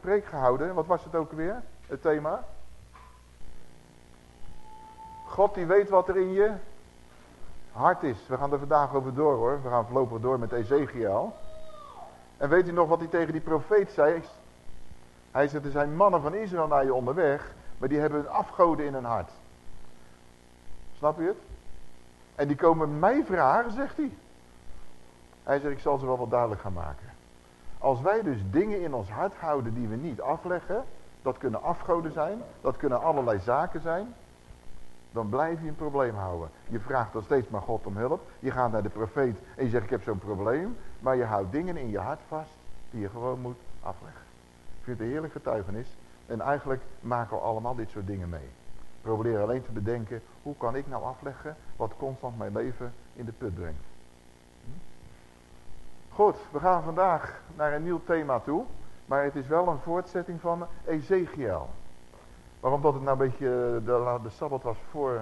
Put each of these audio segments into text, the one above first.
een preek gehouden. Wat was het ook weer? Het thema? God die weet wat er in je hart is. We gaan er vandaag over door hoor. We gaan voorlopig door met Ezekiel. En weet u nog wat hij tegen die profeet zei? Hij zegt, er zijn mannen van Israël naar je onderweg, maar die hebben een afgoden in hun hart. Snap je het? En die komen mij vragen, zegt hij. Hij zegt, ik zal ze wel wat duidelijk gaan maken. Als wij dus dingen in ons hart houden die we niet afleggen, dat kunnen afgoden zijn, dat kunnen allerlei zaken zijn, dan blijf je een probleem houden. Je vraagt dan steeds maar God om hulp. Je gaat naar de profeet en je zegt ik heb zo'n probleem. Maar je houdt dingen in je hart vast die je gewoon moet afleggen. Ik vind het een heerlijk getuigenis. En eigenlijk maken we allemaal dit soort dingen mee. Probeer alleen te bedenken, hoe kan ik nou afleggen wat constant mijn leven in de put brengt. Goed, we gaan vandaag naar een nieuw thema toe. Maar het is wel een voortzetting van Ezekiel. Waarom dat het nou een beetje de, de Sabbat was voor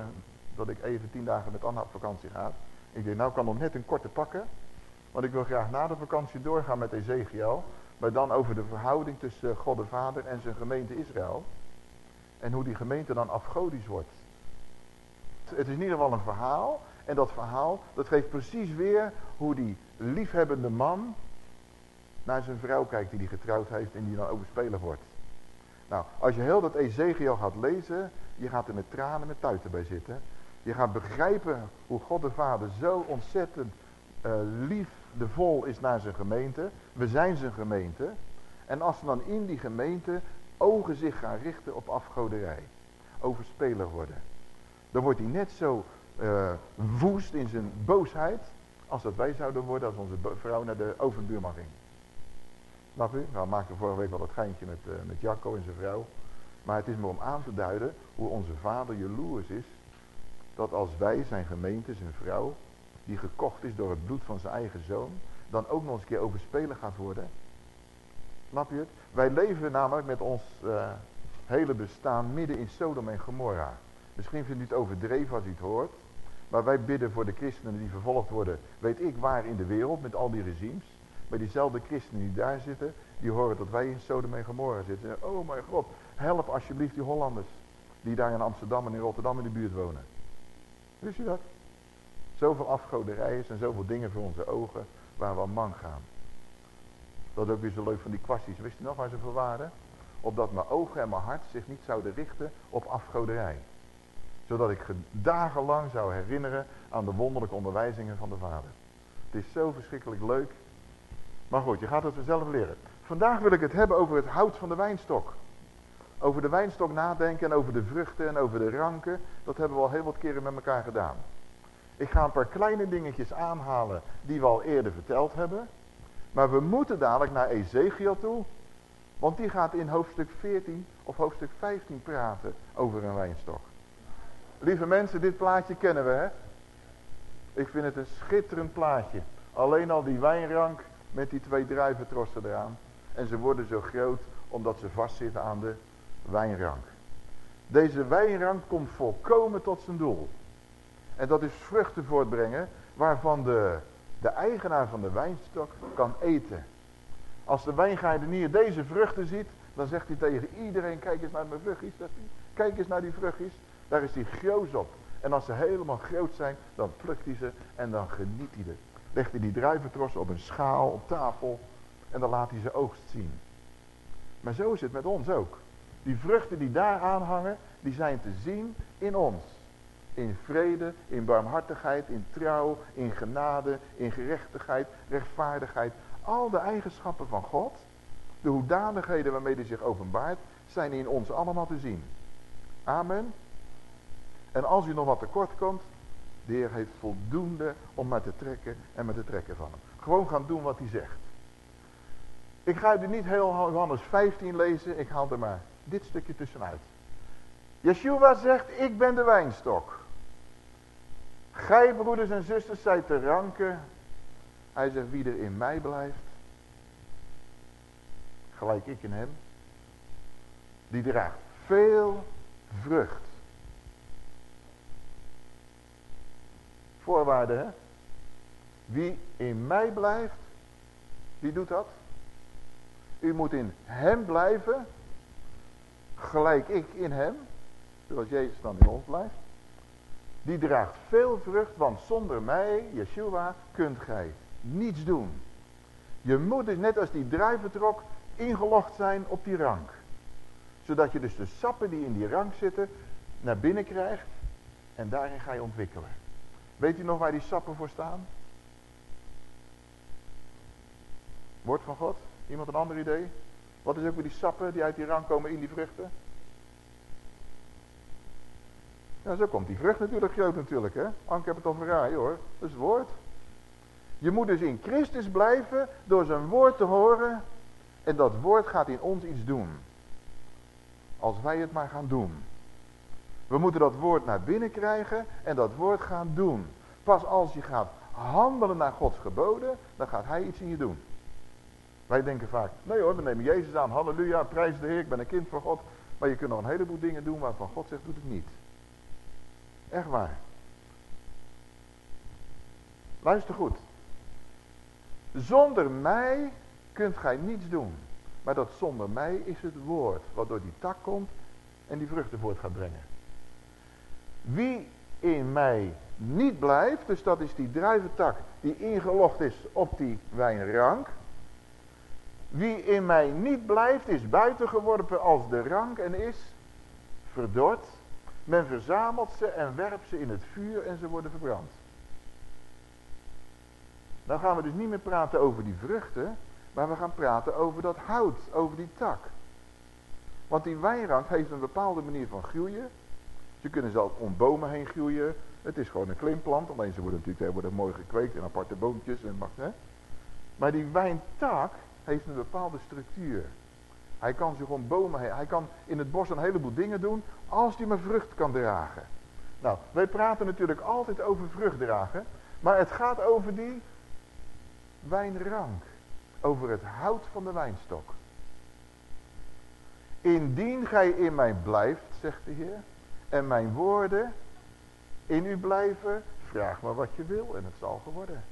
dat ik even tien dagen met Anna op vakantie ga. Ik denk, nou kan nog net een korte pakken. Want ik wil graag na de vakantie doorgaan met Ezekiel. Maar dan over de verhouding tussen God de Vader en zijn gemeente Israël. En hoe die gemeente dan afgodisch wordt. Het is in ieder geval een verhaal. En dat verhaal, dat geeft precies weer hoe die liefhebbende man naar zijn vrouw kijkt die hij getrouwd heeft en die dan overspelen wordt. Nou, als je heel dat Ezekiel gaat lezen, je gaat er met tranen met tuiten bij zitten. Je gaat begrijpen hoe God de Vader zo ontzettend uh, liefdevol is naar zijn gemeente. We zijn zijn gemeente. En als we dan in die gemeente ogen zich gaan richten op afgoderij. Overspeler worden. Dan wordt hij net zo uh, woest in zijn boosheid. Als dat wij zouden worden als onze vrouw naar de overbuurman ging. Snap u? Nou, maakte vorige week wel dat geintje met, uh, met Jacco en zijn vrouw. Maar het is maar om aan te duiden hoe onze vader jaloers is. Dat als wij, zijn gemeente, zijn vrouw, die gekocht is door het bloed van zijn eigen zoon, dan ook nog eens een keer overspelen gaat worden. Snap je het? Wij leven namelijk met ons uh, hele bestaan midden in Sodom en Gomorra. Misschien vindt u het overdreven als u het hoort. Maar wij bidden voor de christenen die vervolgd worden, weet ik waar in de wereld, met al die regimes. Maar diezelfde christenen die daar zitten, die horen dat wij in Sodom en Gomorra zitten. Oh mijn god, help alsjeblieft die Hollanders. Die daar in Amsterdam en in Rotterdam in de buurt wonen. Wist je dat? Zoveel afgoderijen en zoveel dingen voor onze ogen waar we aan man gaan. Dat is ook weer zo leuk van die kwastjes. Wist je nog waar ze voor waren? Opdat mijn ogen en mijn hart zich niet zouden richten op afgoderij. Zodat ik dagenlang zou herinneren aan de wonderlijke onderwijzingen van de Vader. Het is zo verschrikkelijk leuk maar goed, je gaat het vanzelf leren. Vandaag wil ik het hebben over het hout van de wijnstok. Over de wijnstok nadenken en over de vruchten en over de ranken. Dat hebben we al heel wat keren met elkaar gedaan. Ik ga een paar kleine dingetjes aanhalen die we al eerder verteld hebben. Maar we moeten dadelijk naar Ezekiel toe. Want die gaat in hoofdstuk 14 of hoofdstuk 15 praten over een wijnstok. Lieve mensen, dit plaatje kennen we hè. Ik vind het een schitterend plaatje. Alleen al die wijnrank met die twee druiventrossen eraan. En ze worden zo groot omdat ze vastzitten aan de wijnrank. Deze wijnrank komt volkomen tot zijn doel. En dat is vruchten voortbrengen waarvan de, de eigenaar van de wijnstok kan eten. Als de wijngaardenier deze vruchten ziet, dan zegt hij tegen iedereen, kijk eens naar mijn vruchtjes. Kijk eens naar die vruchtjes, daar is hij groot op. En als ze helemaal groot zijn, dan plukt hij ze en dan geniet hij er legt hij die druiventrossen op een schaal, op tafel. En dan laat hij zijn oogst zien. Maar zo is het met ons ook. Die vruchten die daar aanhangen, die zijn te zien in ons. In vrede, in barmhartigheid, in trouw, in genade, in gerechtigheid, rechtvaardigheid. Al de eigenschappen van God, de hoedanigheden waarmee hij zich openbaart, zijn in ons allemaal te zien. Amen. En als u nog wat tekort komt, de Heer heeft voldoende om maar te trekken en maar te trekken van hem. Gewoon gaan doen wat hij zegt. Ik ga u niet heel Johannes 15 lezen, ik haal er maar dit stukje tussenuit. Yeshua zegt, ik ben de wijnstok. Gij broeders en zusters zijt te ranken. Hij zegt, wie er in mij blijft, gelijk ik in hem, die draagt veel vrucht. Voorwaarde, hè? Wie in mij blijft, wie doet dat? U moet in hem blijven. Gelijk ik in hem. Zoals Jezus dan in ons blijft. Die draagt veel vrucht, want zonder mij, Yeshua, kunt gij niets doen. Je moet dus net als die druiventrok ingelogd zijn op die rank. Zodat je dus de sappen die in die rank zitten naar binnen krijgt en daarin ga je ontwikkelen. Weet u nog waar die sappen voor staan? Woord van God? Iemand een ander idee? Wat is ook weer die sappen die uit die rank komen in die vruchten? Ja, zo komt die vrucht natuurlijk groot natuurlijk, hè. Anke heb het al verraaien hoor. Dat is het woord. Je moet dus in Christus blijven door zijn woord te horen. En dat woord gaat in ons iets doen. Als wij het maar gaan doen. We moeten dat woord naar binnen krijgen en dat woord gaan doen. Pas als je gaat handelen naar Gods geboden, dan gaat hij iets in je doen. Wij denken vaak, nee hoor, we nemen Jezus aan, halleluja, prijs de Heer, ik ben een kind van God. Maar je kunt nog een heleboel dingen doen waarvan God zegt, doet het niet. Echt waar. Luister goed. Zonder mij kunt gij niets doen. Maar dat zonder mij is het woord, wat door die tak komt en die vruchten voort gaat brengen. Wie in mij niet blijft, dus dat is die druiventak die ingelogd is op die wijnrank. Wie in mij niet blijft, is buitengeworpen als de rank en is verdord. Men verzamelt ze en werpt ze in het vuur en ze worden verbrand. Dan gaan we dus niet meer praten over die vruchten, maar we gaan praten over dat hout, over die tak. Want die wijnrank heeft een bepaalde manier van groeien. Ze kunnen zelf om bomen heen groeien. Het is gewoon een klimplant, alleen ze worden natuurlijk worden mooi gekweekt in aparte boompjes. En, hè. Maar die wijntak heeft een bepaalde structuur. Hij kan zich om bomen heen. Hij kan in het bos een heleboel dingen doen als hij maar vrucht kan dragen. Nou, wij praten natuurlijk altijd over vrucht dragen. Maar het gaat over die wijnrank. Over het hout van de wijnstok. Indien gij in mij blijft, zegt de Heer, en mijn woorden in u blijven, vraag maar wat je wil en het zal geworden.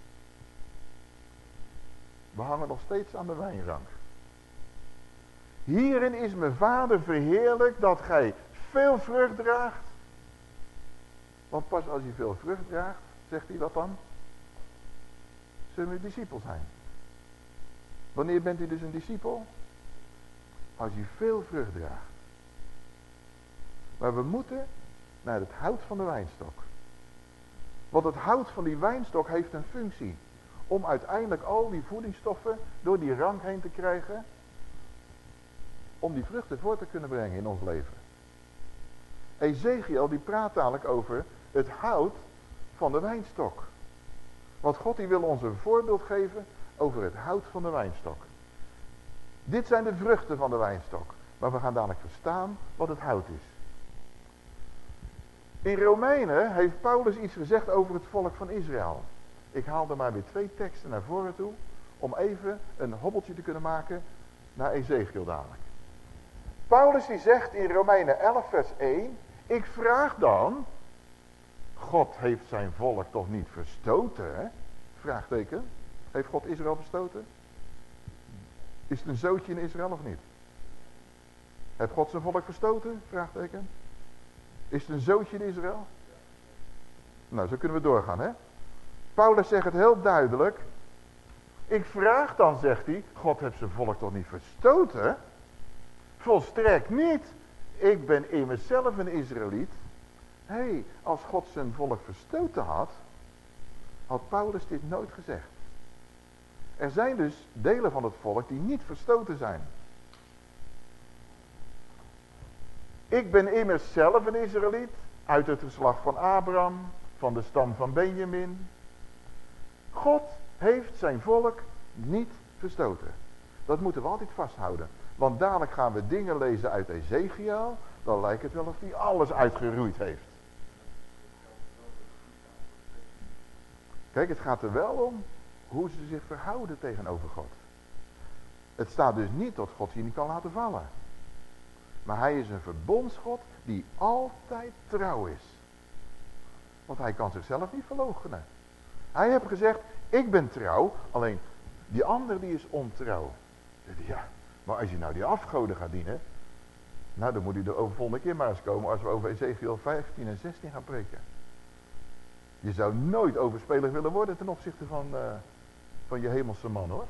We hangen nog steeds aan de wijnrank. Hierin is mijn vader verheerlijk dat gij veel vrucht draagt. Want pas als je veel vrucht draagt, zegt hij wat dan? Zullen we discipel zijn. Wanneer bent u dus een discipel? Als je veel vrucht draagt. Maar we moeten naar het hout van de wijnstok. Want het hout van die wijnstok heeft een functie. Om uiteindelijk al die voedingsstoffen door die rank heen te krijgen. Om die vruchten voor te kunnen brengen in ons leven. Ezekiel die praat dadelijk over het hout van de wijnstok. Want God die wil ons een voorbeeld geven over het hout van de wijnstok. Dit zijn de vruchten van de wijnstok. Maar we gaan dadelijk verstaan wat het hout is. In Romeinen heeft Paulus iets gezegd over het volk van Israël. Ik haal er maar weer twee teksten naar voren toe. Om even een hobbeltje te kunnen maken naar Ezekiel dadelijk. Paulus die zegt in Romeinen 11 vers 1. Ik vraag dan. God heeft zijn volk toch niet verstoten? Vraagteken. Heeft God Israël verstoten? Is het een zootje in Israël of niet? Heeft God zijn volk verstoten? Vraagteken. Is het een zootje in Israël? Nou, zo kunnen we doorgaan, hè? Paulus zegt het heel duidelijk. Ik vraag dan, zegt hij, God heeft zijn volk toch niet verstoten? Volstrekt niet. Ik ben in mezelf een Israëliet. Hé, hey, als God zijn volk verstoten had, had Paulus dit nooit gezegd. Er zijn dus delen van het volk die niet verstoten zijn. Ik ben immers zelf een Israëliet, uit het geslacht van Abraham, van de stam van Benjamin. God heeft zijn volk niet verstoten. Dat moeten we altijd vasthouden. Want dadelijk gaan we dingen lezen uit Ezekiel, dan lijkt het wel of hij alles uitgeroeid heeft. Kijk, het gaat er wel om hoe ze zich verhouden tegenover God. Het staat dus niet dat God je niet kan laten vallen. Maar hij is een verbondsgod die altijd trouw is. Want hij kan zichzelf niet verloochenen. Hij heeft gezegd, ik ben trouw, alleen die ander die is ontrouw. Ja, Maar als je nou die afgoden gaat dienen, nou dan moet hij over volgende keer maar eens komen als we over Ezekiel 15 en 16 gaan preken. Je zou nooit overspelig willen worden ten opzichte van, uh, van je hemelse man hoor.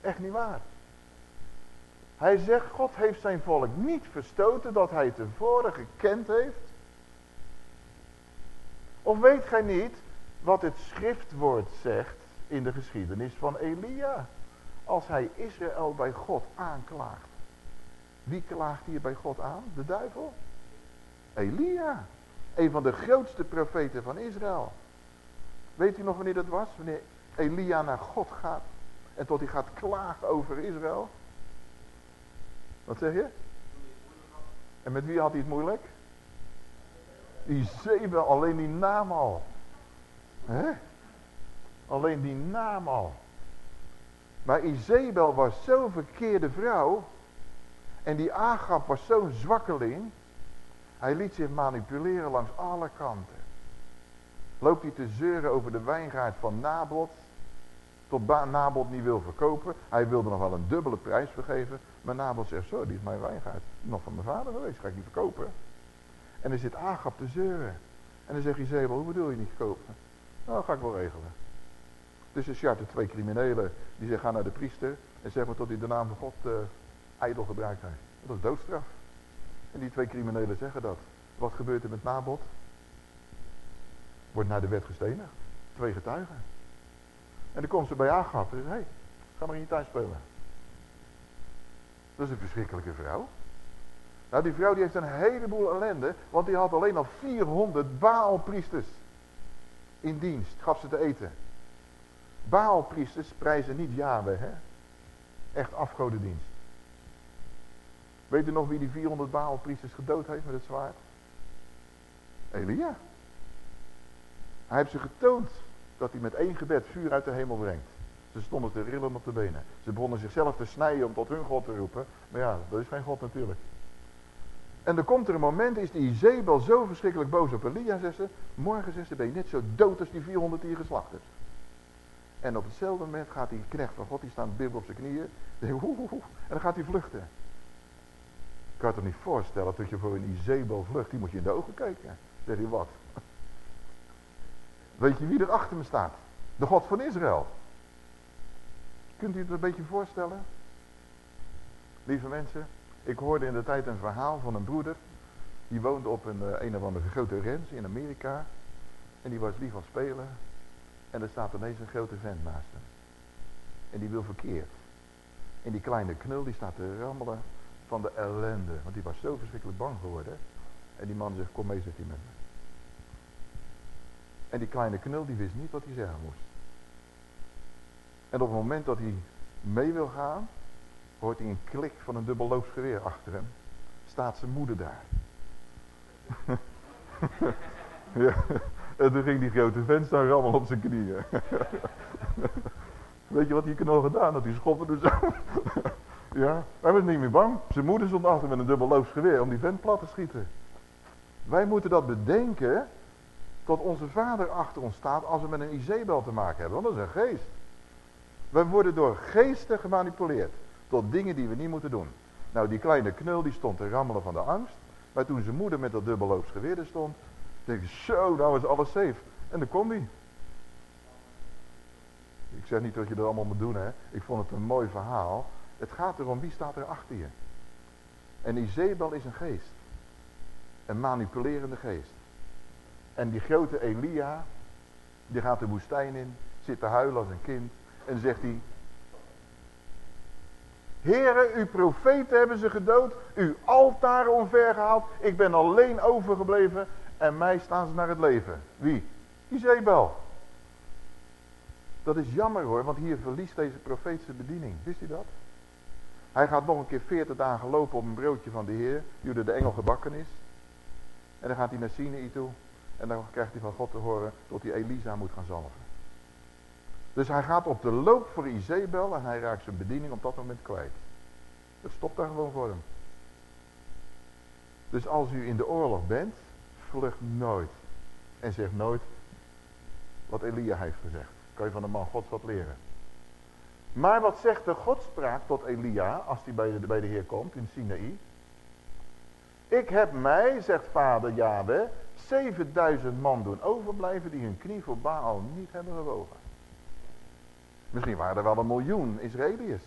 Echt niet waar. Hij zegt, God heeft zijn volk niet verstoten dat hij tevoren gekend heeft. Of weet gij niet wat het schriftwoord zegt in de geschiedenis van Elia? Als hij Israël bij God aanklaagt. Wie klaagt hier bij God aan? De duivel? Elia. Een van de grootste profeten van Israël. Weet u nog wanneer dat was? Wanneer Elia naar God gaat. En tot hij gaat klagen over Israël. Wat zeg je? En met wie had hij het moeilijk? Izebel, alleen die naam al. Hè? Alleen die naam al. Maar Izebel was zo'n verkeerde vrouw. En die Agap was zo'n zwakkeling. Hij liet zich manipuleren langs alle kanten. Loopt hij te zeuren over de wijngaard van Nabot. Tot Nabot niet wil verkopen. Hij wilde nog wel een dubbele prijs vergeven. Maar Nabot zegt, zo, die is mijn wijngaard. Nog van mijn vader geweest, ga ik niet verkopen. En er zit Agap te zeuren. En dan zegt Izebel, hoe bedoel je niet kopen? Nou, ga ik wel regelen. Dus er charten twee criminelen. Die zeggen, ga naar de priester. En zeg maar tot hij de naam van God uh, ijdel gebruikt heeft. Dat is doodstraf. En die twee criminelen zeggen dat. Wat gebeurt er met Nabot? Wordt naar de wet gestenigd. Twee getuigen. En dan komt ze bij Agap en zegt, hé, hey, ga maar in je tuin spelen. Dat is een verschrikkelijke vrouw. Nou, die vrouw die heeft een heleboel ellende, want die had alleen al 400 Baalpriesters in dienst, gaf ze te eten. Baalpriesters prijzen niet Yahweh, hè? Echt afgodendienst. Weet u nog wie die 400 Baalpriesters gedood heeft met het zwaard? Elia. Hij heeft ze getoond dat hij met één gebed vuur uit de hemel brengt. Ze stonden te rillen op de benen. Ze begonnen zichzelf te snijden om tot hun God te roepen. Maar ja, dat is geen God natuurlijk. En er komt er een moment, is die Zebel zo verschrikkelijk boos op Elia, zegt ze. Morgen, zegt ze, ben je net zo dood als die 400 die geslacht is. En op hetzelfde moment gaat die knecht van God, die staat bib op zijn knieën. En dan gaat hij vluchten. Ik kan het niet voorstellen dat je voor een Izebel vlucht, die moet je in de ogen kijken. Zeg je wat? Weet je wie er achter me staat? De God van Israël. Kunt u het een beetje voorstellen? Lieve mensen, ik hoorde in de tijd een verhaal van een broeder. Die woonde op een, eh, een of andere grote rens in Amerika. En die was lief van spelen. En er staat ineens een grote vent naast hem. En die wil verkeerd. En die kleine knul die staat te rammelen van de ellende. Want die was zo verschrikkelijk bang geworden. En die man zegt, kom mee, zegt hij met me. En die kleine knul die wist niet wat hij zeggen moest. En op het moment dat hij mee wil gaan, hoort hij een klik van een dubbelloopsgeweer achter hem. Staat zijn moeder daar. ja. En toen ging die grote vent staan rammel op zijn knieën. Weet je wat hij knul gedaan had? Die schoppen dus ja, hij was niet meer bang. Zijn moeder stond achter met een dubbelloopsgeweer om die vent plat te schieten. Wij moeten dat bedenken tot onze vader achter ons staat als we met een Izebel te maken hebben. Want dat is een geest. We worden door geesten gemanipuleerd. Tot dingen die we niet moeten doen. Nou, die kleine knul die stond te rammelen van de angst. Maar toen zijn moeder met dat dubbelloops geweer er stond. Denk ik, zo, nou is alles safe. En dan kon hij. Ik zeg niet dat je dat allemaal moet doen, hè. Ik vond het een mooi verhaal. Het gaat erom, wie staat er achter je? En Izebel is een geest. Een manipulerende geest. En die grote Elia, die gaat de woestijn in, zit te huilen als een kind. En zegt hij, Heren, uw profeten hebben ze gedood, uw altaren omvergehaald. Ik ben alleen overgebleven en mij staan ze naar het leven. Wie? Izebel. Dat is jammer hoor, want hier verliest deze profeet zijn bediening. Wist u dat? Hij gaat nog een keer 40 dagen lopen op een broodje van de Heer, die door de engel gebakken is. En dan gaat hij naar Sinai toe. En dan krijgt hij van God te horen dat hij Elisa moet gaan zalven. Dus hij gaat op de loop voor Izebel en hij raakt zijn bediening op dat moment kwijt. Dat stopt daar gewoon voor hem. Dus als u in de oorlog bent, vlucht nooit. En zeg nooit wat Elia heeft gezegd. Kan je van de man Gods wat leren. Maar wat zegt de godspraak tot Elia als hij bij de, Heer komt in Sinaï? Ik heb mij, zegt vader Yahweh, 7000 man doen overblijven die hun knie voor Baal niet hebben gewogen. Misschien waren er wel een miljoen Israëliërs.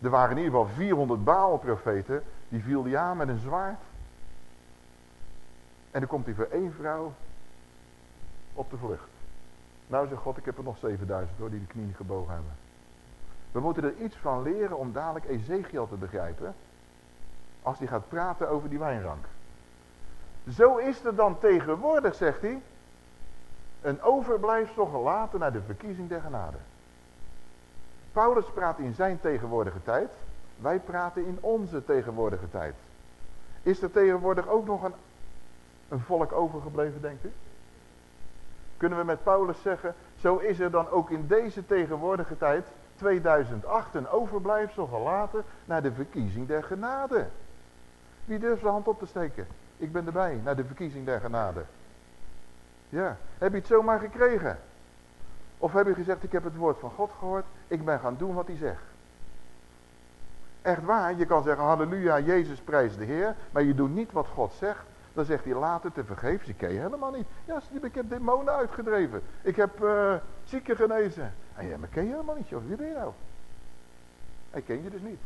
Er waren in ieder geval 400 Baal-profeten, die viel aan met een zwaard. En dan komt hij voor één vrouw op de vlucht. Nou zegt God, ik heb er nog 7000 hoor, die de knie gebogen hebben. We moeten er iets van leren om dadelijk Ezekiel te begrijpen. Als hij gaat praten over die wijnrank. Zo is er dan tegenwoordig, zegt hij, een overblijfsel gelaten naar de verkiezing der genade. Paulus praat in zijn tegenwoordige tijd. Wij praten in onze tegenwoordige tijd. Is er tegenwoordig ook nog een, een volk overgebleven, denkt u? Kunnen we met Paulus zeggen, zo is er dan ook in deze tegenwoordige tijd, 2008, een overblijfsel gelaten naar de verkiezing der genade. Wie durft de hand op te steken? Ik ben erbij, naar de verkiezing der genade. Ja, heb je het zomaar gekregen? Of heb je gezegd, ik heb het woord van God gehoord, ik ben gaan doen wat hij zegt. Echt waar, je kan zeggen, halleluja, Jezus prijst de Heer, maar je doet niet wat God zegt. Dan zegt hij later te vergeefs, ik ken je helemaal niet. Ja, ik heb demonen uitgedreven. Ik heb uh, zieken genezen. En ja, maar ken je helemaal niet, joh. Wie ben je nou? Hij ken je dus niet.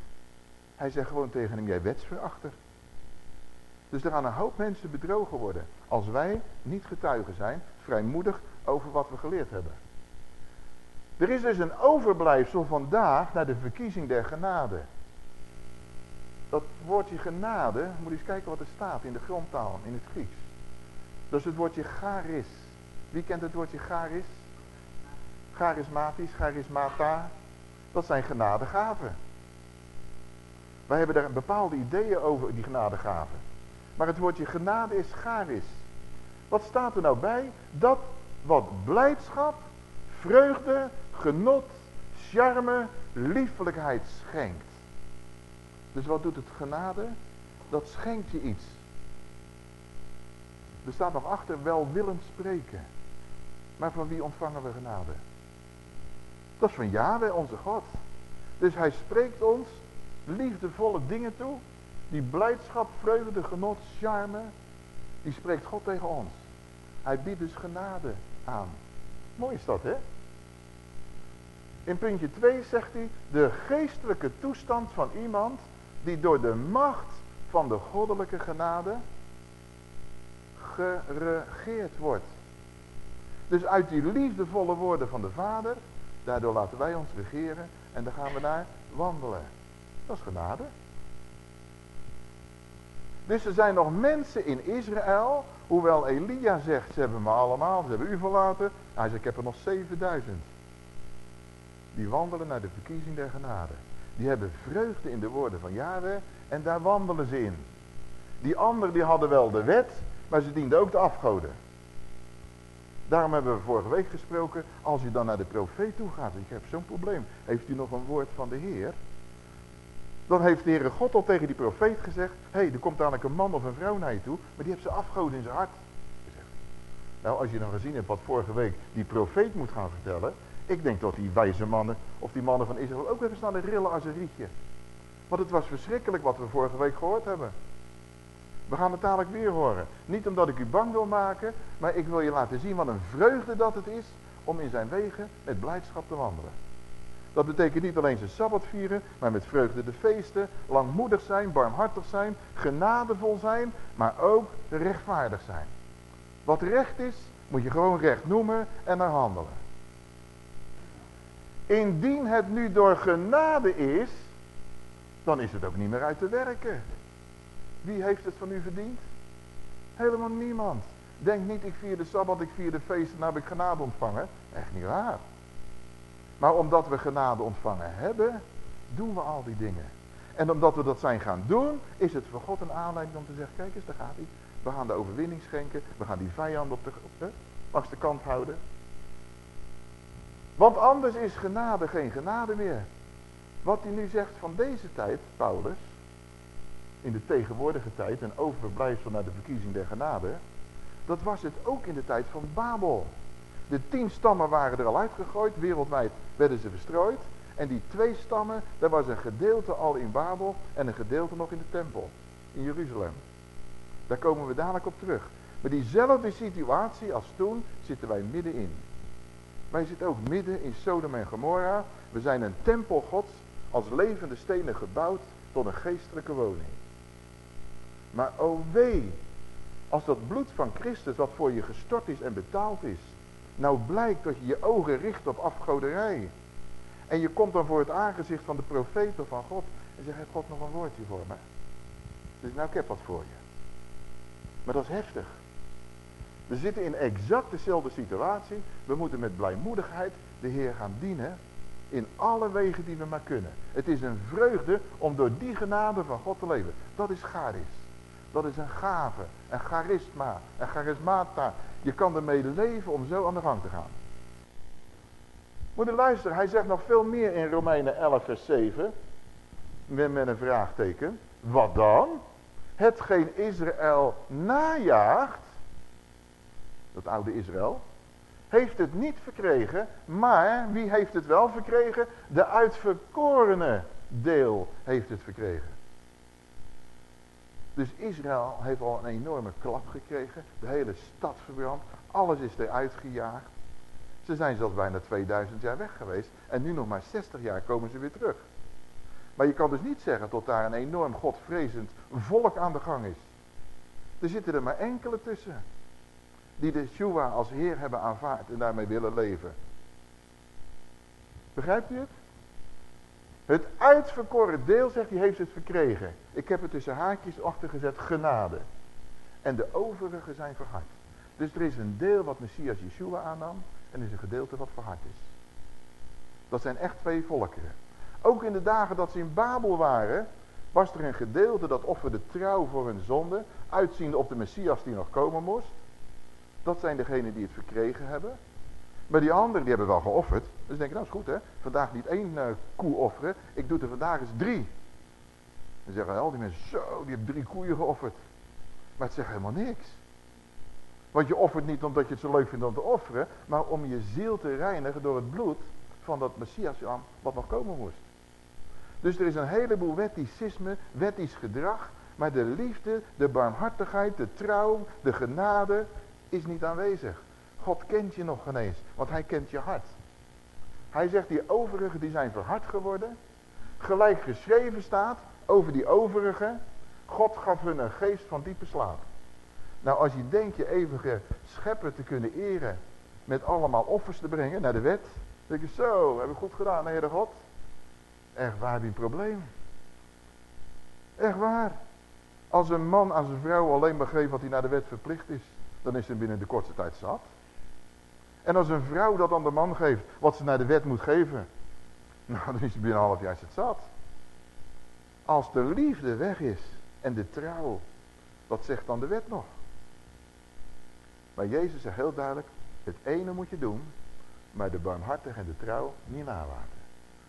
Hij zegt gewoon tegen hem, jij wetsverachter. Dus er gaan een hoop mensen bedrogen worden. Als wij niet getuigen zijn, vrijmoedig over wat we geleerd hebben. Er is dus een overblijfsel vandaag naar de verkiezing der genade. Dat woordje genade, moet eens kijken wat er staat in de grondtaal, in het Grieks. Dat is het woordje charis. Wie kent het woordje charis? Charismatisch, charismata. Dat zijn genadegaven. Wij hebben daar bepaalde ideeën over die genadegaven. Maar het woordje genade is charis. Wat staat er nou bij? Dat wat blijdschap, vreugde, genot, charme, liefelijkheid schenkt. Dus wat doet het genade? Dat schenkt je iets. Er staat nog achter welwillend spreken. Maar van wie ontvangen we genade? Dat is van Yahweh, onze God. Dus hij spreekt ons liefdevolle dingen toe. Die blijdschap, vreugde, genot, charme. Die spreekt God tegen ons. Hij biedt dus genade aan. Mooi is dat, hè? In puntje 2 zegt hij, de geestelijke toestand van iemand die door de macht van de goddelijke genade geregeerd wordt. Dus uit die liefdevolle woorden van de Vader, daardoor laten wij ons regeren en daar gaan we naar wandelen. Dat is genade. Dus er zijn nog mensen in Israël, hoewel Elia zegt, ze hebben me allemaal, ze hebben u verlaten. Hij zegt, ik heb er nog 7000. Die wandelen naar de verkiezing der genade. Die hebben vreugde in de woorden van Yahweh en daar wandelen ze in. Die anderen die hadden wel de wet, maar ze dienden ook de afgoden. Daarom hebben we vorige week gesproken, als u dan naar de profeet toe gaat, ik heb zo'n probleem, heeft u nog een woord van de Heer? Dan heeft de Heere God al tegen die profeet gezegd, hé, hey, er komt dadelijk een man of een vrouw naar je toe, maar die heeft ze afgoden in zijn hart. Nou, als je dan gezien hebt wat vorige week die profeet moet gaan vertellen, ik denk dat die wijze mannen, of die mannen van Israël, ook even staan te rillen als een rietje. Want het was verschrikkelijk wat we vorige week gehoord hebben. We gaan het dadelijk weer horen. Niet omdat ik u bang wil maken, maar ik wil je laten zien wat een vreugde dat het is om in zijn wegen met blijdschap te wandelen. Dat betekent niet alleen zijn Sabbat vieren, maar met vreugde de feesten, langmoedig zijn, barmhartig zijn, genadevol zijn, maar ook rechtvaardig zijn. Wat recht is, moet je gewoon recht noemen en naar handelen. Indien het nu door genade is, dan is het ook niet meer uit te werken. Wie heeft het van u verdiend? Helemaal niemand. Denk niet, ik vier de Sabbat, ik vier de feesten, nou heb ik genade ontvangen. Echt niet waar. Maar omdat we genade ontvangen hebben, doen we al die dingen. En omdat we dat zijn gaan doen, is het voor God een aanleiding om te zeggen, kijk eens, daar gaat hij. We gaan de overwinning schenken, we gaan die vijand op de, de, langs de kant houden. Want anders is genade geen genade meer. Wat hij nu zegt van deze tijd, Paulus, in de tegenwoordige tijd, een overblijfsel naar de verkiezing der genade, dat was het ook in de tijd van Babel. De tien stammen waren er al uitgegooid, wereldwijd werden ze verstrooid. En die twee stammen, daar was een gedeelte al in Babel en een gedeelte nog in de tempel. In Jeruzalem. Daar komen we dadelijk op terug. Maar diezelfde situatie als toen zitten wij middenin. Wij zitten ook midden in Sodom en Gomorra. We zijn een tempel gods als levende stenen gebouwd tot een geestelijke woning. Maar o wee, als dat bloed van Christus wat voor je gestort is en betaald is, nou blijkt dat je je ogen richt op afgoderij. En je komt dan voor het aangezicht van de profeet of van God en zegt, heeft God nog een woordje voor me? Dus nou, ik heb wat voor je. Maar dat is heftig. We zitten in exact dezelfde situatie. We moeten met blijmoedigheid de Heer gaan dienen. In alle wegen die we maar kunnen. Het is een vreugde om door die genade van God te leven. Dat is charis. Dat is een gave. Een charisma. Een charismata. Je kan ermee leven om zo aan de gang te gaan. Moet je luisteren. Hij zegt nog veel meer in Romeinen 11 vers 7. Met, met een vraagteken. Wat dan? Hetgeen Israël najaagt dat oude Israël, heeft het niet verkregen, maar wie heeft het wel verkregen? De uitverkorene deel heeft het verkregen. Dus Israël heeft al een enorme klap gekregen, de hele stad verbrand, alles is eruit gejaagd. Ze zijn zelfs bijna 2000 jaar weg geweest en nu nog maar 60 jaar komen ze weer terug. Maar je kan dus niet zeggen tot daar een enorm godvrezend volk aan de gang is. Er zitten er maar enkele tussen die de Shua als Heer hebben aanvaard en daarmee willen leven. Begrijpt u het? Het uitverkoren deel, zegt hij, heeft het verkregen. Ik heb het tussen haakjes achtergezet, genade. En de overigen zijn verhard. Dus er is een deel wat Messias Yeshua aannam en er is een gedeelte wat verhard is. Dat zijn echt twee volkeren. Ook in de dagen dat ze in Babel waren, was er een gedeelte dat offerde trouw voor hun zonde, uitziende op de Messias die nog komen moest. Dat zijn degenen die het verkregen hebben. Maar die anderen die hebben wel geofferd. Dus denk ik, nou is goed hè. Vandaag niet één uh, koe offeren. Ik doe er vandaag eens drie. Dan zeggen al die mensen, zo, die hebben drie koeien geofferd. Maar het zegt helemaal niks. Want je offert niet omdat je het zo leuk vindt om te offeren. Maar om je ziel te reinigen door het bloed van dat Messias wat nog komen moest. Dus er is een heleboel wetticisme, wettisch gedrag. Maar de liefde, de barmhartigheid, de trouw, de genade, is niet aanwezig. God kent je nog geen eens, want hij kent je hart. Hij zegt die overigen die zijn verhard geworden. Gelijk geschreven staat over die overigen. God gaf hun een geest van diepe slaap. Nou als je denkt je eeuwige schepper te kunnen eren. Met allemaal offers te brengen naar de wet. Dan denk je zo, heb ik goed gedaan Heere God. Echt waar, je een probleem. Echt waar. Als een man aan zijn vrouw alleen maar geeft wat hij naar de wet verplicht is dan is ze binnen de kortste tijd zat. En als een vrouw dat aan de man geeft, wat ze naar de wet moet geven, nou dan is ze binnen een half jaar het zat. Als de liefde weg is en de trouw, wat zegt dan de wet nog? Maar Jezus zegt heel duidelijk, het ene moet je doen, maar de barmhartige en de trouw niet nalaten.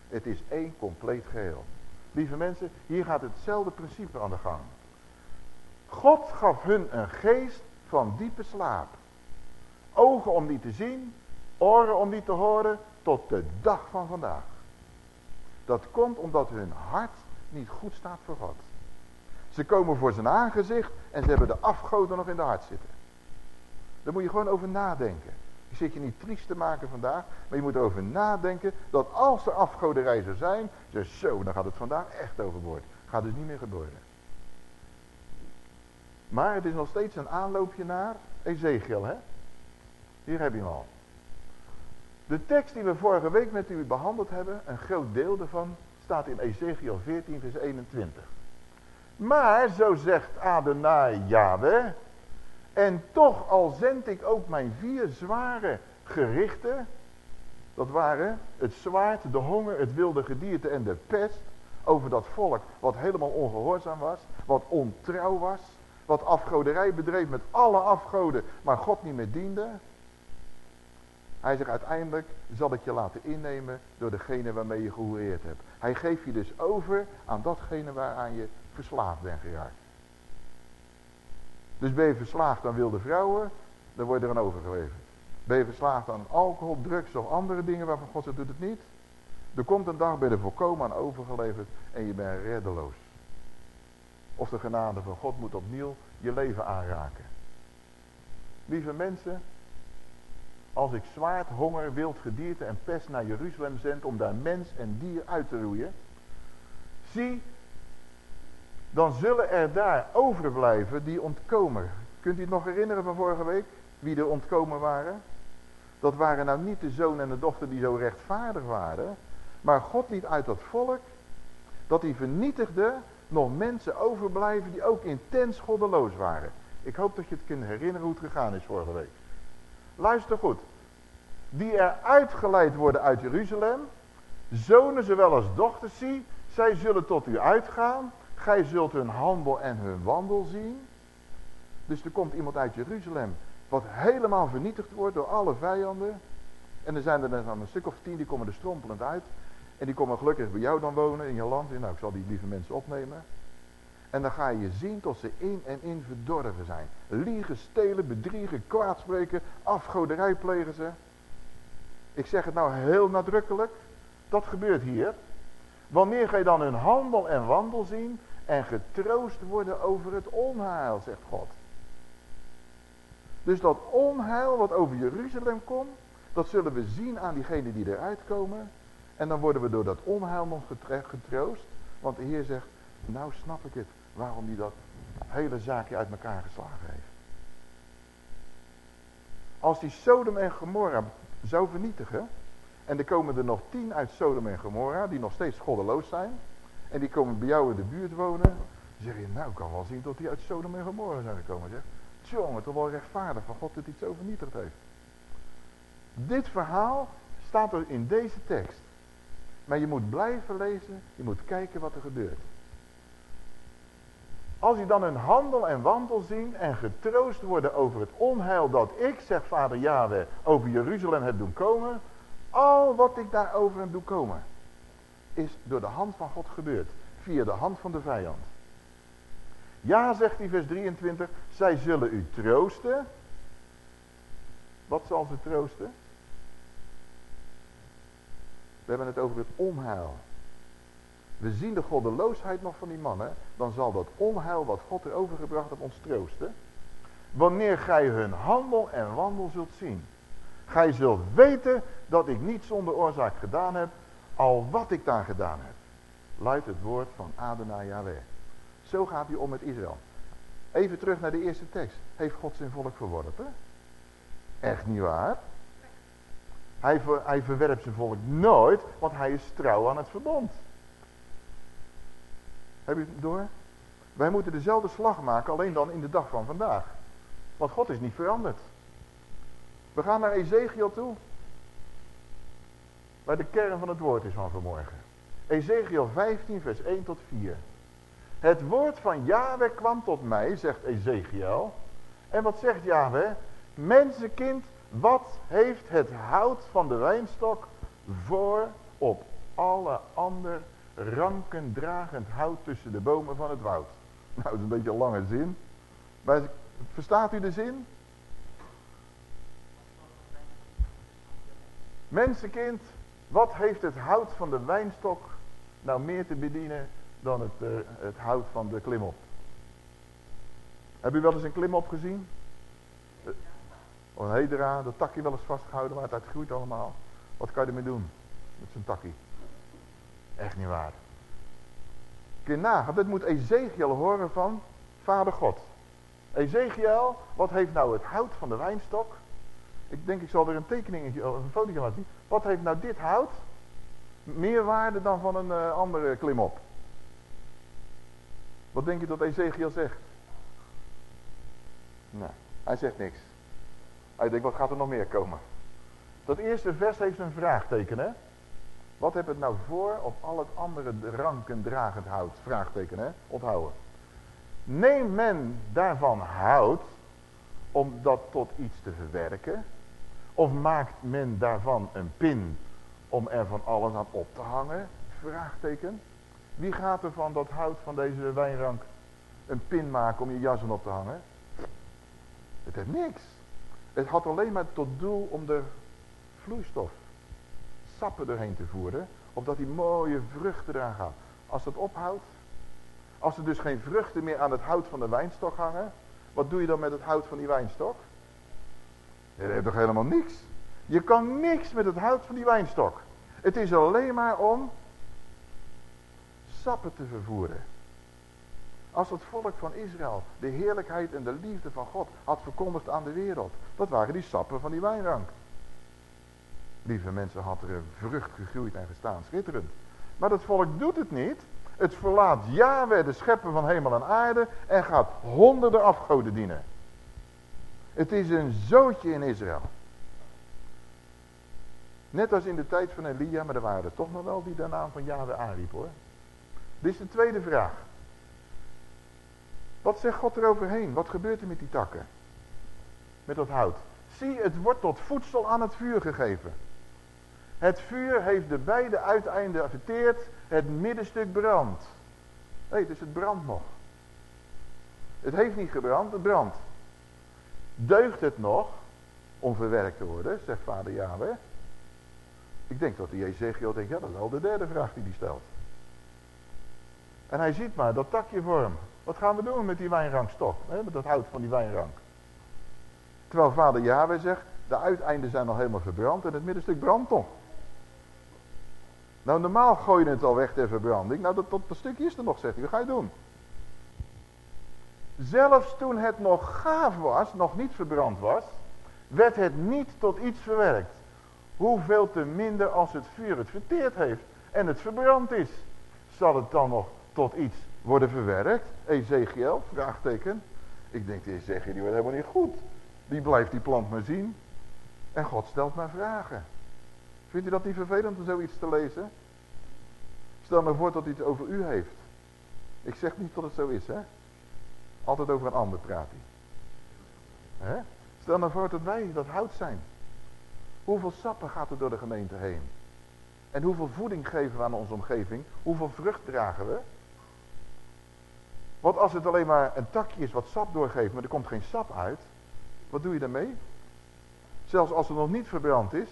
Het is één compleet geheel. Lieve mensen, hier gaat hetzelfde principe aan de gang. God gaf hun een geest van diepe slaap. Ogen om die te zien, oren om die te horen, tot de dag van vandaag. Dat komt omdat hun hart niet goed staat voor God. Ze komen voor zijn aangezicht en ze hebben de afgoden nog in de hart zitten. Daar moet je gewoon over nadenken. Ik zit je niet triest te maken vandaag, maar je moet erover nadenken dat als er afgoderij zou zijn, zo, dan gaat het vandaag echt overboord. Gaat dus niet meer gebeuren. Maar het is nog steeds een aanloopje naar Ezekiel, hè? Hier heb je hem al. De tekst die we vorige week met u behandeld hebben, een groot deel daarvan, staat in Ezekiel 14 vers 21. Maar, zo zegt Adonai Yahweh, en toch al zend ik ook mijn vier zware gerichten, dat waren het zwaard, de honger, het wilde gedierte en de pest, over dat volk wat helemaal ongehoorzaam was, wat ontrouw was, wat afgoderij bedreef met alle afgoden, maar God niet meer diende. Hij zegt uiteindelijk zal ik je laten innemen door degene waarmee je gehoereerd hebt. Hij geeft je dus over aan datgene waaraan je verslaafd bent geraakt. Dus ben je verslaafd aan wilde vrouwen, dan word je er aan overgeleverd. Ben je verslaafd aan alcohol, drugs of andere dingen waarvan God zegt doet het niet? Er komt een dag, ben je volkomen aan overgeleverd en je bent reddeloos. Of de genade van God moet opnieuw je leven aanraken. Lieve mensen, als ik zwaard, honger, wild gedierte en pest naar Jeruzalem zend om daar mens en dier uit te roeien. Zie, dan zullen er daar overblijven die ontkomen. Kunt u het nog herinneren van vorige week? Wie er ontkomen waren? Dat waren nou niet de zoon en de dochter die zo rechtvaardig waren. Maar God liet uit dat volk dat hij vernietigde nog mensen overblijven die ook intens goddeloos waren. Ik hoop dat je het kunt herinneren hoe het gegaan is vorige week. Luister goed. Die er uitgeleid worden uit Jeruzalem. Zonen zowel als dochters zie. Zij zullen tot u uitgaan. Gij zult hun handel en hun wandel zien. Dus er komt iemand uit Jeruzalem. Wat helemaal vernietigd wordt door alle vijanden. En er zijn er dan een stuk of tien die komen er strompelend uit. En die komen gelukkig bij jou dan wonen in je land. En nou, ik zal die lieve mensen opnemen. En dan ga je zien tot ze in en in verdorven zijn. Liegen, stelen, bedriegen, kwaadspreken, afgoderij plegen ze. Ik zeg het nou heel nadrukkelijk. Dat gebeurt hier. Wanneer ga je dan hun handel en wandel zien en getroost worden over het onheil, zegt God. Dus dat onheil wat over Jeruzalem komt, dat zullen we zien aan diegenen die eruit komen. En dan worden we door dat onheil nog getroost. Want de Heer zegt, nou snap ik het, waarom hij dat hele zaakje uit elkaar geslagen heeft. Als die Sodom en Gomorra zou vernietigen, en er komen er nog tien uit Sodom en Gomorra, die nog steeds goddeloos zijn, en die komen bij jou in de buurt wonen, dan zeg je, nou ik kan wel zien dat die uit Sodom en Gomorra zijn gekomen. Zeg. Tjonge, toch wel rechtvaardig van God dat hij zo vernietigd heeft. Dit verhaal staat er in deze tekst. Maar je moet blijven lezen, je moet kijken wat er gebeurt. Als je dan hun handel en wandel zien en getroost worden over het onheil dat ik, zegt vader Yahweh, over Jeruzalem heb doen komen. Al wat ik daarover heb doen komen, is door de hand van God gebeurd. Via de hand van de vijand. Ja, zegt hij vers 23, zij zullen u troosten. Wat zal ze troosten? We hebben het over het onheil. We zien de goddeloosheid nog van die mannen. Dan zal dat onheil wat God erover gebracht heeft ons troosten. Wanneer gij hun handel en wandel zult zien. Gij zult weten dat ik niet zonder oorzaak gedaan heb. Al wat ik daar gedaan heb. Luidt het woord van Adonai Yahweh. Zo gaat hij om met Israël. Even terug naar de eerste tekst. Heeft God zijn volk verworpen? Echt niet waar. Hij, hij verwerpt zijn volk nooit, want hij is trouw aan het verbond. Heb je het door? Wij moeten dezelfde slag maken, alleen dan in de dag van vandaag. Want God is niet veranderd. We gaan naar Ezekiel toe. Waar de kern van het woord is van vanmorgen. Ezekiel 15 vers 1 tot 4. Het woord van Yahweh kwam tot mij, zegt Ezekiel. En wat zegt Yahweh? Mensenkind, wat heeft het hout van de wijnstok voor op alle ander ranken dragend hout tussen de bomen van het woud? Nou, dat is een beetje een lange zin. Maar verstaat u de zin? Mensenkind, wat heeft het hout van de wijnstok nou meer te bedienen dan het, uh, het hout van de klimop? Heb u wel eens een klimop gezien? Of een hedera, dat takje wel eens vastgehouden, maar het uitgroeit allemaal. Wat kan je ermee doen? Met zijn takkie. Echt niet waar. Keer na, dit moet Ezekiel horen van Vader God. Ezekiel, wat heeft nou het hout van de wijnstok? Ik denk ik zal er een tekening, of een foto laten zien. Wat heeft nou dit hout meer waarde dan van een uh, andere klimop? Wat denk je dat Ezekiel zegt? Nou, hij zegt niks. Hij denkt, wat gaat er nog meer komen? Dat eerste vers heeft een vraagteken, hè? Wat heb het nou voor op al het andere ranken dragend hout? Vraagteken, hè? Onthouden. Neemt men daarvan hout om dat tot iets te verwerken? Of maakt men daarvan een pin om er van alles aan op te hangen? Vraagteken. Wie gaat er van dat hout van deze wijnrank een pin maken om je jassen op te hangen? Het heeft niks. Het had alleen maar tot doel om de vloeistof, sappen erheen te voeren, opdat die mooie vruchten eraan gaan. Als dat ophoudt, als er dus geen vruchten meer aan het hout van de wijnstok hangen, wat doe je dan met het hout van die wijnstok? Je hebt toch helemaal niks? Je kan niks met het hout van die wijnstok. Het is alleen maar om sappen te vervoeren. Als het volk van Israël de heerlijkheid en de liefde van God had verkondigd aan de wereld. Dat waren die sappen van die wijnrank. Lieve mensen, had er vrucht gegroeid en gestaan. Schitterend. Maar dat volk doet het niet. Het verlaat Yahweh, de schepper van hemel en aarde, en gaat honderden afgoden dienen. Het is een zootje in Israël. Net als in de tijd van Elia, maar er waren er toch nog wel die de naam van Yahweh aanriep hoor. Dit is de tweede vraag. Wat zegt God eroverheen? Wat gebeurt er met die takken? Met dat hout. Zie, het wordt tot voedsel aan het vuur gegeven. Het vuur heeft de beide uiteinden verteerd, het middenstuk brandt. Nee, dus het brandt nog. Het heeft niet gebrand, het brandt. Deugt het nog om verwerkt te worden, zegt vader Yahweh? Ik denk dat die Ezekiel denkt, ja dat is al de derde vraag die hij stelt. En hij ziet maar dat takje voor hem. Wat gaan we doen met die wijnrankstok? Hè, met dat hout van die wijnrank. Terwijl vader Yahweh zegt, de uiteinden zijn nog helemaal verbrand en het middenstuk brandt toch. Nou, normaal gooi je het al weg ter verbranding. Nou, dat, dat, stukje is er nog, zegt hij. Wat ga je doen? Zelfs toen het nog gaaf was, nog niet verbrand was, werd het niet tot iets verwerkt. Hoeveel te minder als het vuur het verteerd heeft en het verbrand is. Zal het dan nog tot iets worden verwerkt? Ezekiel, vraagteken. Ik denk, die Ezekiel die wordt helemaal niet goed. Die blijft die plant maar zien. En God stelt maar vragen. Vindt u dat niet vervelend om zoiets te lezen? Stel nou voor dat hij het over u heeft. Ik zeg niet dat het zo is, hè. Altijd over een ander praat hij. Hè? Stel nou voor dat wij dat hout zijn. Hoeveel sappen gaat er door de gemeente heen? En hoeveel voeding geven we aan onze omgeving? Hoeveel vrucht dragen we? Want als het alleen maar een takje is wat sap doorgeeft, maar er komt geen sap uit. Wat doe je daarmee? Zelfs als het nog niet verbrand is,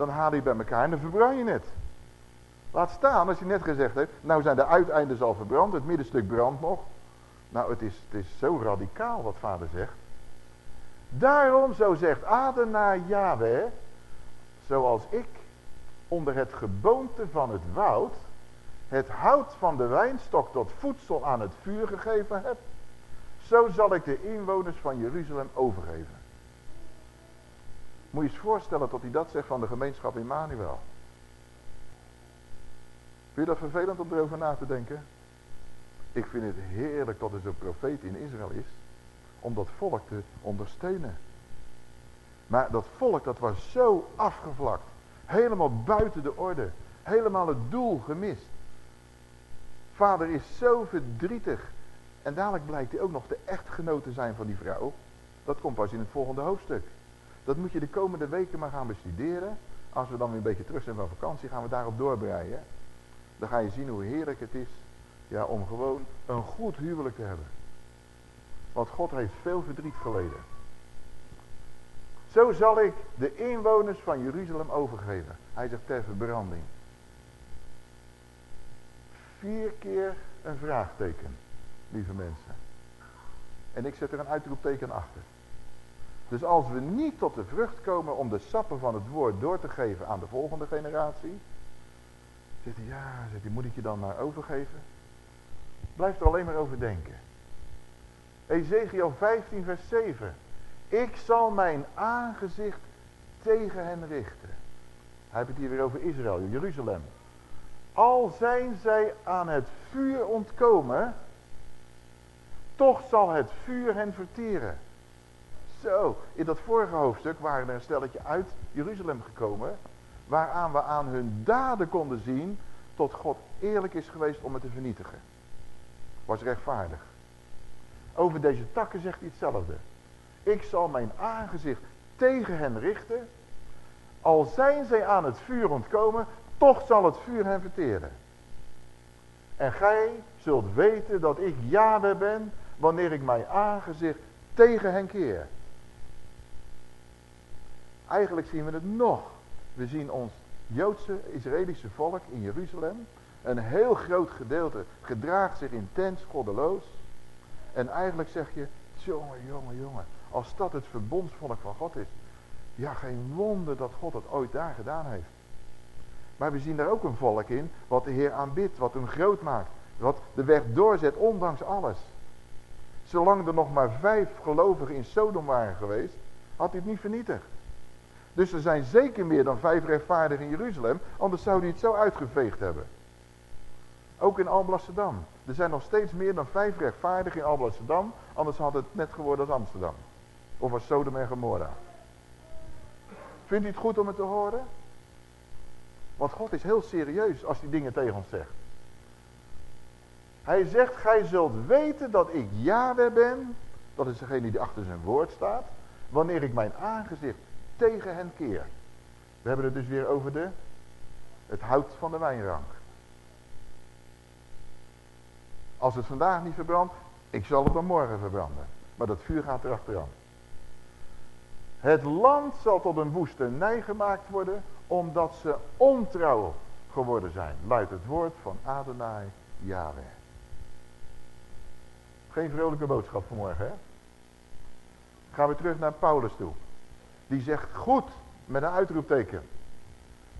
dan haal je bij elkaar en dan verbrand je het. Laat staan, als je net gezegd heeft, nou zijn de uiteinden al verbrand, het middenstuk brandt nog. Nou, het is, het is zo radicaal wat vader zegt. Daarom, zo zegt Adonai Yahweh, zoals ik onder het geboomte van het woud het hout van de wijnstok tot voedsel aan het vuur gegeven heb, zo zal ik de inwoners van Jeruzalem overgeven. Moet je eens voorstellen dat hij dat zegt van de gemeenschap Immanuel. Vind je dat vervelend om erover na te denken? Ik vind het heerlijk dat er zo'n profeet in Israël is. Om dat volk te ondersteunen. Maar dat volk dat was zo afgevlakt. Helemaal buiten de orde. Helemaal het doel gemist. Vader is zo verdrietig. En dadelijk blijkt hij ook nog de echtgenoot te zijn van die vrouw. Dat komt pas in het volgende hoofdstuk. Dat moet je de komende weken maar gaan bestuderen. Als we dan weer een beetje terug zijn van vakantie, gaan we daarop doorbreien. Dan ga je zien hoe heerlijk het is ja, om gewoon een goed huwelijk te hebben. Want God heeft veel verdriet geleden. Zo zal ik de inwoners van Jeruzalem overgeven. Hij zegt ter verbranding. Vier keer een vraagteken, lieve mensen. En ik zet er een uitroepteken achter. Dus als we niet tot de vrucht komen om de sappen van het woord door te geven aan de volgende generatie. Zegt hij, ja, zegt hij, moet ik je dan maar overgeven? Blijf er alleen maar over denken. Ezekiel 15 vers 7. Ik zal mijn aangezicht tegen hen richten. Hij heeft het hier weer over Israël, Jeruzalem. Al zijn zij aan het vuur ontkomen, toch zal het vuur hen verteren. Zo, in dat vorige hoofdstuk waren er een stelletje uit Jeruzalem gekomen, waaraan we aan hun daden konden zien tot God eerlijk is geweest om het te vernietigen. Was rechtvaardig. Over deze takken zegt hij hetzelfde. Ik zal mijn aangezicht tegen hen richten. Al zijn zij aan het vuur ontkomen, toch zal het vuur hen verteren. En gij zult weten dat ik Yahweh ben, wanneer ik mijn aangezicht tegen hen keer. Eigenlijk zien we het nog. We zien ons Joodse, Israëlische volk in Jeruzalem. Een heel groot gedeelte gedraagt zich intens goddeloos. En eigenlijk zeg je, jongen, jongen, jongen. Als dat het verbondsvolk van God is. Ja, geen wonder dat God het ooit daar gedaan heeft. Maar we zien daar ook een volk in wat de Heer aanbidt, wat hem groot maakt. Wat de weg doorzet, ondanks alles. Zolang er nog maar vijf gelovigen in Sodom waren geweest, had hij het niet vernietigd. Dus er zijn zeker meer dan vijf rechtvaardigen in Jeruzalem, anders zou hij het zo uitgeveegd hebben. Ook in Alblasserdam. Er zijn nog steeds meer dan vijf rechtvaardigen in Alblasserdam, anders had het net geworden als Amsterdam. Of als Sodom en Gomorra. Vindt u het goed om het te horen? Want God is heel serieus als hij dingen tegen ons zegt. Hij zegt, gij zult weten dat ik Yahweh ben. Dat is degene die achter zijn woord staat. Wanneer ik mijn aangezicht tegen hen keer. We hebben het dus weer over de, het hout van de wijnrank. Als het vandaag niet verbrandt, ik zal het dan morgen verbranden. Maar dat vuur gaat erachteraan. Het land zal tot een woestenij gemaakt worden, omdat ze ontrouw geworden zijn. Luidt het woord van Adonai Yahweh. Geen vrolijke boodschap vanmorgen, hè? Gaan we terug naar Paulus toe. Die zegt goed, met een uitroepteken.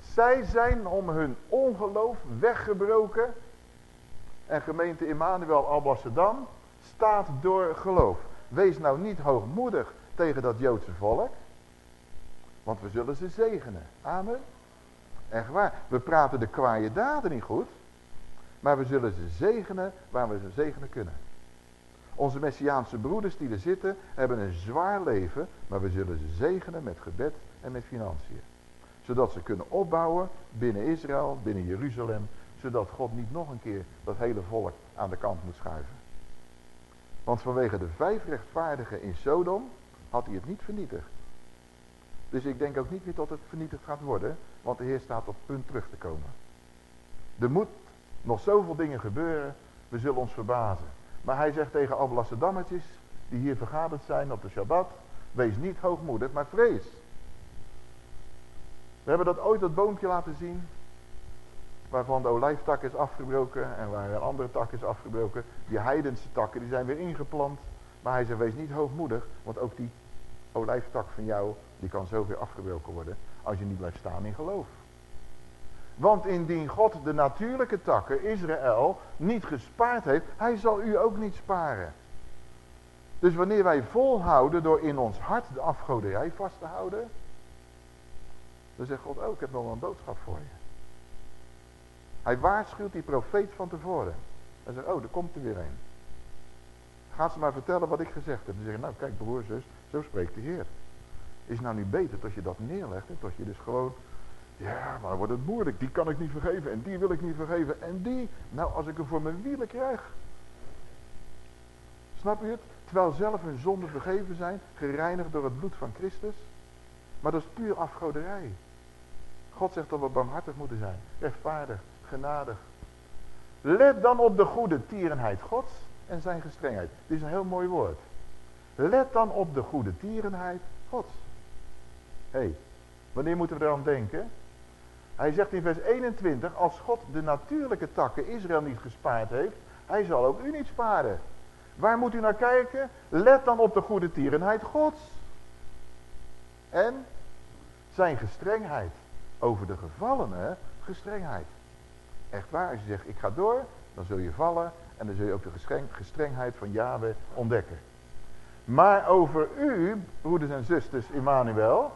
Zij zijn om hun ongeloof weggebroken. En gemeente Immanuel Alblasserdam staat door geloof. Wees nou niet hoogmoedig tegen dat Joodse volk. Want we zullen ze zegenen. Amen. Echt waar. We praten de kwaaie daden niet goed. Maar we zullen ze zegenen waar we ze zegenen kunnen. Onze Messiaanse broeders die er zitten, hebben een zwaar leven, maar we zullen ze zegenen met gebed en met financiën. Zodat ze kunnen opbouwen binnen Israël, binnen Jeruzalem, zodat God niet nog een keer dat hele volk aan de kant moet schuiven. Want vanwege de vijf rechtvaardigen in Sodom had hij het niet vernietigd. Dus ik denk ook niet meer dat het vernietigd gaat worden, want de Heer staat op punt terug te komen. Er moet nog zoveel dingen gebeuren, we zullen ons verbazen. Maar hij zegt tegen Alblasserdammetjes, die hier vergaderd zijn op de Shabbat, wees niet hoogmoedig, maar vrees. We hebben dat ooit dat boompje laten zien, waarvan de olijftak is afgebroken en waar een andere tak is afgebroken. Die heidense takken, die zijn weer ingeplant. Maar hij zegt, wees niet hoogmoedig, want ook die olijftak van jou, die kan zo weer afgebroken worden als je niet blijft staan in geloof. Want indien God de natuurlijke takken, Israël, niet gespaard heeft, hij zal u ook niet sparen. Dus wanneer wij volhouden door in ons hart de afgoderij vast te houden, dan zegt God, oh ik heb nog wel een boodschap voor je. Hij waarschuwt die profeet van tevoren. Hij zegt, oh er komt er weer een. Gaat ze maar vertellen wat ik gezegd heb. Dan zeggen, nou kijk broer, zus, zo spreekt de Heer. Is nou niet beter dat je dat neerlegt, en dat je dus gewoon ja, maar wordt het moeilijk. Die kan ik niet vergeven. En die wil ik niet vergeven. En die, nou als ik hem voor mijn wielen krijg. Snap je het? Terwijl zelf hun zonden vergeven zijn. Gereinigd door het bloed van Christus. Maar dat is puur afgoderij. God zegt dat we barmhartig moeten zijn. Rechtvaardig, genadig. Let dan op de goede tierenheid Gods en zijn gestrengheid. Dit is een heel mooi woord. Let dan op de goede tierenheid Gods. Hé, hey, wanneer moeten we eraan denken? Hij zegt in vers 21, als God de natuurlijke takken Israël niet gespaard heeft, hij zal ook u niet sparen. Waar moet u naar kijken? Let dan op de goede tierenheid Gods. En zijn gestrengheid. Over de gevallenen gestrengheid. Echt waar, als je zegt ik ga door, dan zul je vallen en dan zul je ook de gestrengheid van Yahweh ontdekken. Maar over u, broeders en zusters, Immanuel,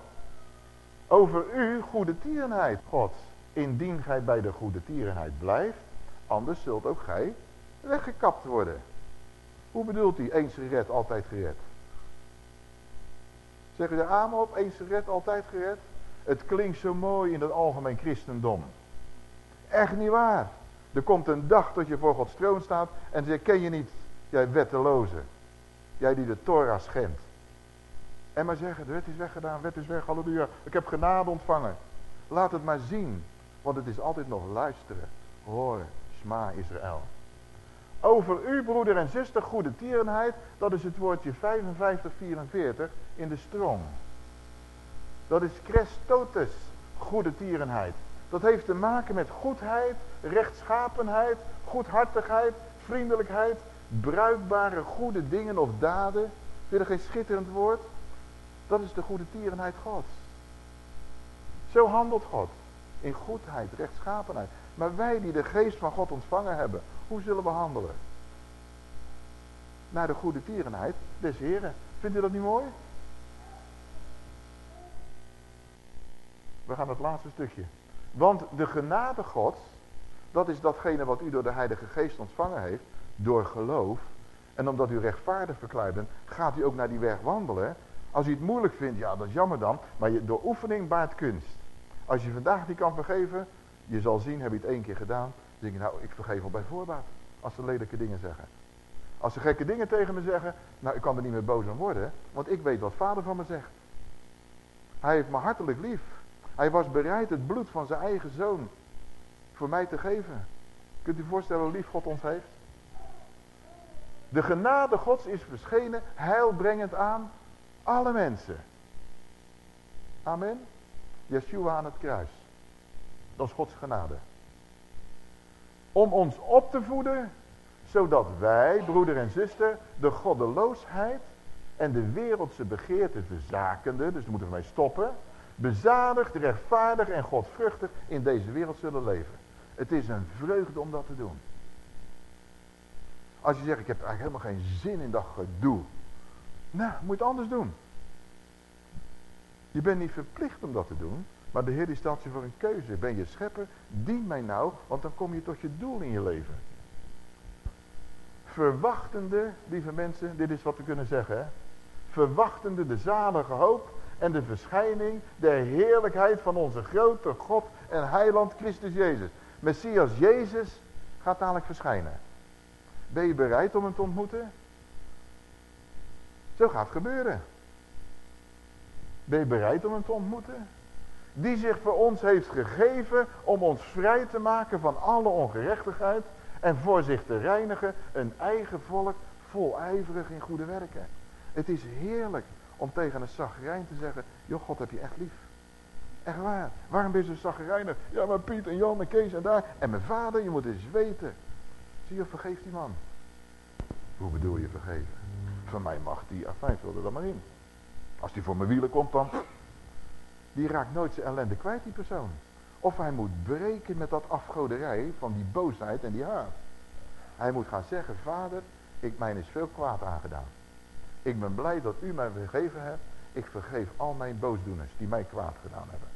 over u goede tierenheid, God. Indien gij bij de goede tierenheid blijft, anders zult ook gij weggekapt worden. Hoe bedoelt hij, eens gered, altijd gered? Zeggen de amen op, eens gered, altijd gered? Het klinkt zo mooi in het algemeen christendom. Echt niet waar. Er komt een dag dat je voor Gods troon staat en zegt, ken je niet, jij wetteloze. Jij die de Torah schendt. En maar zeggen, de wet is weggedaan, wet is weg, halleluja. Ik heb genade ontvangen. Laat het maar zien. Want het is altijd nog luisteren, horen, sma Israël. Over u, broeder en zuster, goede tierenheid, dat is het woordje 5544 in de stroom. Dat is Christotus, goede tierenheid. Dat heeft te maken met goedheid, rechtschapenheid, goedhartigheid, vriendelijkheid, bruikbare goede dingen of daden. Vind je geen schitterend woord? Dat is de goede tierenheid Gods. Zo handelt God. In goedheid, rechtschapenheid. Maar wij die de geest van God ontvangen hebben, hoe zullen we handelen? Naar de goede tierenheid des Heren. Vindt u dat niet mooi? We gaan het laatste stukje. Want de genade Gods, dat is datgene wat u door de Heilige Geest ontvangen heeft, door geloof. En omdat u rechtvaardig verklaard bent, gaat u ook naar die weg wandelen. Als u het moeilijk vindt, ja dat is jammer dan, maar je, door oefening baart kunst. Als je vandaag niet kan vergeven, je zal zien, heb je het één keer gedaan, dan denk je nou, ik vergeef al bij voorbaat. Als ze lelijke dingen zeggen. Als ze gekke dingen tegen me zeggen, nou ik kan er niet meer boos om worden, want ik weet wat vader van me zegt. Hij heeft me hartelijk lief. Hij was bereid het bloed van zijn eigen zoon voor mij te geven. Kunt u voorstellen hoe lief God ons heeft? De genade gods is verschenen, heilbrengend aan alle mensen. Amen. Yeshua aan het kruis. Dat is Gods genade. Om ons op te voeden, zodat wij, broeder en zuster, de goddeloosheid en de wereldse begeerte verzakende, dus dat moeten we mee stoppen, bezadigd, rechtvaardig en godvruchtig in deze wereld zullen leven. Het is een vreugde om dat te doen. Als je zegt, ik heb eigenlijk helemaal geen zin in dat gedoe. Nou, moet je het anders doen. Je bent niet verplicht om dat te doen. Maar de Heer die stelt je voor een keuze. Ben je schepper? Dien mij nou, want dan kom je tot je doel in je leven. Verwachtende, lieve mensen, dit is wat we kunnen zeggen. Verwachtende de zalige hoop en de verschijning der heerlijkheid van onze grote God en heiland Christus Jezus. Messias Jezus gaat dadelijk verschijnen. Ben je bereid om hem te ontmoeten? Zo gaat het gebeuren. Ben je bereid om hem te ontmoeten? Die zich voor ons heeft gegeven om ons vrij te maken van alle ongerechtigheid en voor zich te reinigen een eigen volk volijverig in goede werken. Het is heerlijk om tegen een zagrijn te zeggen, joh God heb je echt lief. Echt waar. Waarom ben je zo zagrijnig? Ja maar Piet en Jan en Kees en daar. En mijn vader, je moet eens weten. Zie je, vergeef die man. Hoe bedoel je vergeven? Van mij mag die, afijn, vul er dan maar in. Als die voor mijn wielen komt dan, die raakt nooit zijn ellende kwijt die persoon. Of hij moet breken met dat afgoderij van die boosheid en die haat. Hij moet gaan zeggen, vader, ik mij is veel kwaad aangedaan. Ik ben blij dat u mij vergeven hebt. Ik vergeef al mijn boosdoeners die mij kwaad gedaan hebben.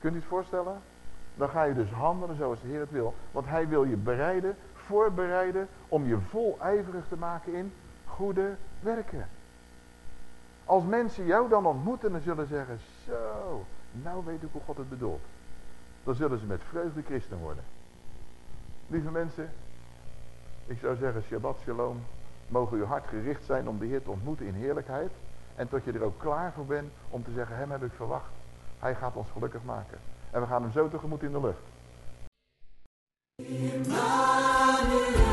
Kunt u het voorstellen? Dan ga je dus handelen zoals de Heer het wil. Want hij wil je bereiden, voorbereiden om je volijverig te maken in goede werken. Als mensen jou dan ontmoeten en zullen zeggen, zo, nou weet ik hoe God het bedoelt. Dan zullen ze met vreugde christen worden. Lieve mensen, ik zou zeggen Shabbat Shalom. Mogen uw hart gericht zijn om de Heer te ontmoeten in heerlijkheid. En tot je er ook klaar voor bent om te zeggen, hem heb ik verwacht. Hij gaat ons gelukkig maken. En we gaan hem zo tegemoet in de lucht. Emmanuel.